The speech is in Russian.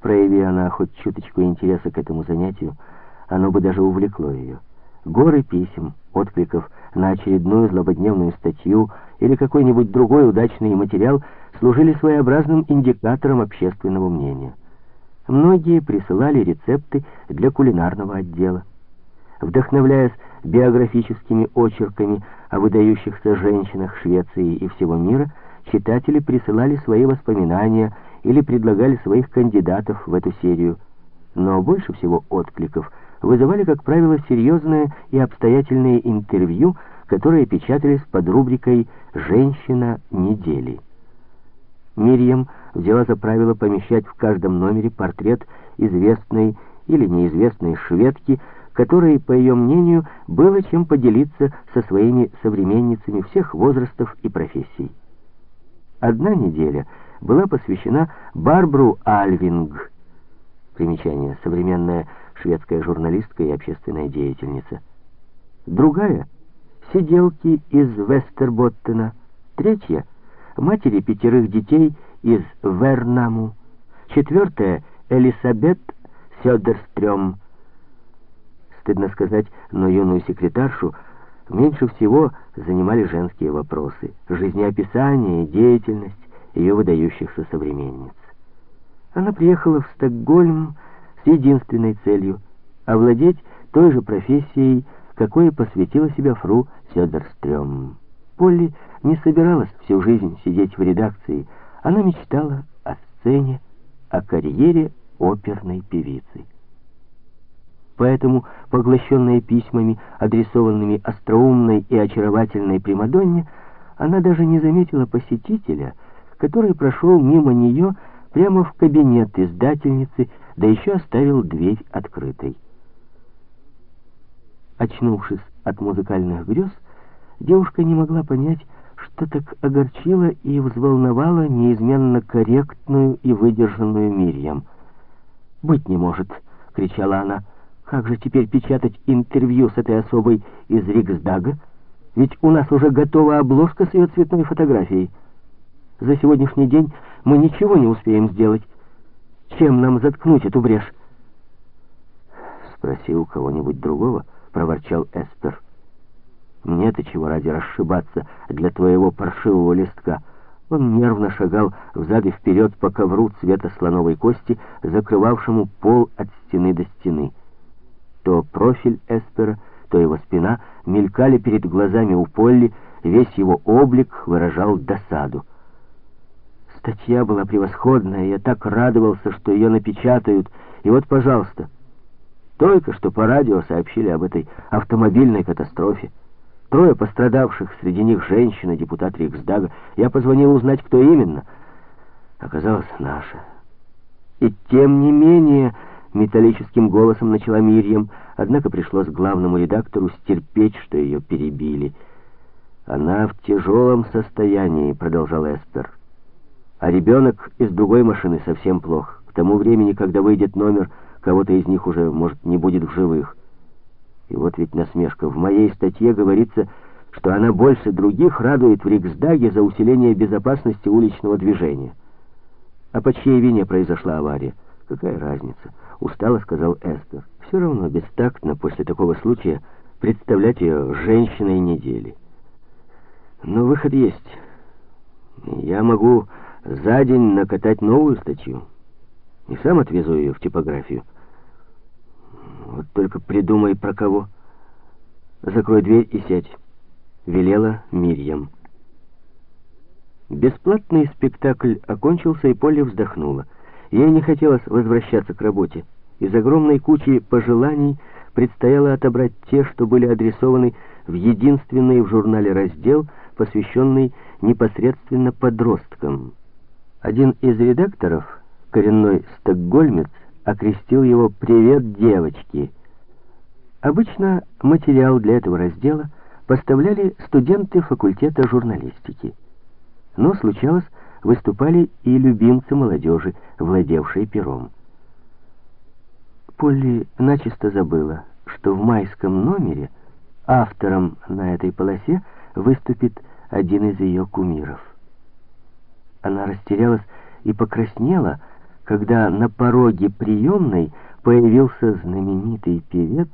Прояви она хоть чуточку интереса к этому занятию, оно бы даже увлекло ее. Горы писем, откликов на очередную злободневную статью или какой-нибудь другой удачный материал служили своеобразным индикатором общественного мнения. Многие присылали рецепты для кулинарного отдела. Вдохновляясь биографическими очерками о выдающихся женщинах Швеции и всего мира, читатели присылали свои воспоминания или предлагали своих кандидатов в эту серию. Но больше всего откликов вызывали, как правило, серьезные и обстоятельные интервью, которые печатались под рубрикой «Женщина недели». Мирьям взяла за правило помещать в каждом номере портрет известной или неизвестной шведки, которой, по ее мнению, было чем поделиться со своими современницами всех возрастов и профессий. Одна неделя была посвящена Барбру Альвинг, примечание, современная шведская журналистка и общественная деятельница. Другая — сиделки из Вестерботтена. Третья — матери пятерых детей из Вернаму. Четвертая — Элисабет Сёдерстрём. Стыдно сказать, но юную секретаршу меньше всего занимали женские вопросы, жизнеописание деятельность ее выдающихся современниц. Она приехала в Стокгольм с единственной целью — овладеть той же профессией, какой посвятила себя фру Сёдерстрём. Полли не собиралась всю жизнь сидеть в редакции. Она мечтала о сцене, о карьере оперной певицы. Поэтому, поглощенная письмами, адресованными остроумной и очаровательной Примадонне, она даже не заметила посетителя, который прошел мимо нее прямо в кабинет издательницы, да еще оставил дверь открытой. Очнувшись от музыкальных грез, девушка не могла понять, что так огорчило и взволновало неизменно корректную и выдержанную Мирьям. «Быть не может!» — кричала она. «Как же теперь печатать интервью с этой особой из Риксдага? Ведь у нас уже готова обложка с ее цветной фотографией. За сегодняшний день мы ничего не успеем сделать. Чем нам заткнуть эту брешь?» «Спроси у кого-нибудь другого», — проворчал Эспер. «Мне-то чего ради расшибаться для твоего паршивого листка?» Он нервно шагал взад и вперед по ковру цвета слоновой кости, закрывавшему пол от стены до стены. То профиль Эспера, то его спина мелькали перед глазами у Полли, весь его облик выражал досаду. Статья была превосходная, я так радовался, что ее напечатают. И вот, пожалуйста, только что по радио сообщили об этой автомобильной катастрофе. Трое пострадавших, среди них женщина, депутат Риксдага. Я позвонил узнать, кто именно. Оказалось, наша. И тем не менее, металлическим голосом начала Мирьям, однако пришлось главному редактору стерпеть, что ее перебили. Она в тяжелом состоянии, продолжал Эспер. А ребенок из другой машины совсем плох. К тому времени, когда выйдет номер, кого-то из них уже, может, не будет в живых. И вот ведь насмешка. В моей статье говорится, что она больше других радует в Риксдаге за усиление безопасности уличного движения. А по чьей вине произошла авария? Какая разница? Устало сказал Эстер. Все равно бестактно после такого случая представлять ее женщиной недели. Но выход есть. Я могу за день накатать новую статью. И сам отвезу ее в типографию. Вот только придумай про кого. Закрой дверь и сядь. Велела Мирьям. Бесплатный спектакль окончился, и Полли вздохнула. Ей не хотелось возвращаться к работе. Из огромной кучи пожеланий предстояло отобрать те, что были адресованы в единственный в журнале раздел, посвященный непосредственно подросткам. Один из редакторов, коренной стокгольмец, окрестил его «Привет, девочки». Обычно материал для этого раздела поставляли студенты факультета журналистики. Но случалось, выступали и любимцы молодежи, владевшие пером. Полли начисто забыла, что в майском номере автором на этой полосе выступит один из ее кумиров. Она растерялась и покраснела, когда на пороге приемной появился знаменитый певец